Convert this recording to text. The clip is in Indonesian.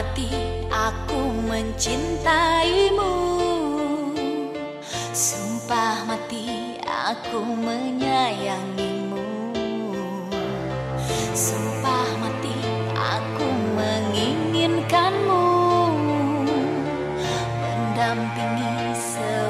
mati aku mencintaimu. Sumpah mati aku menyayangimu. Sumpah mati aku menginginkanmu. Mendampingi semua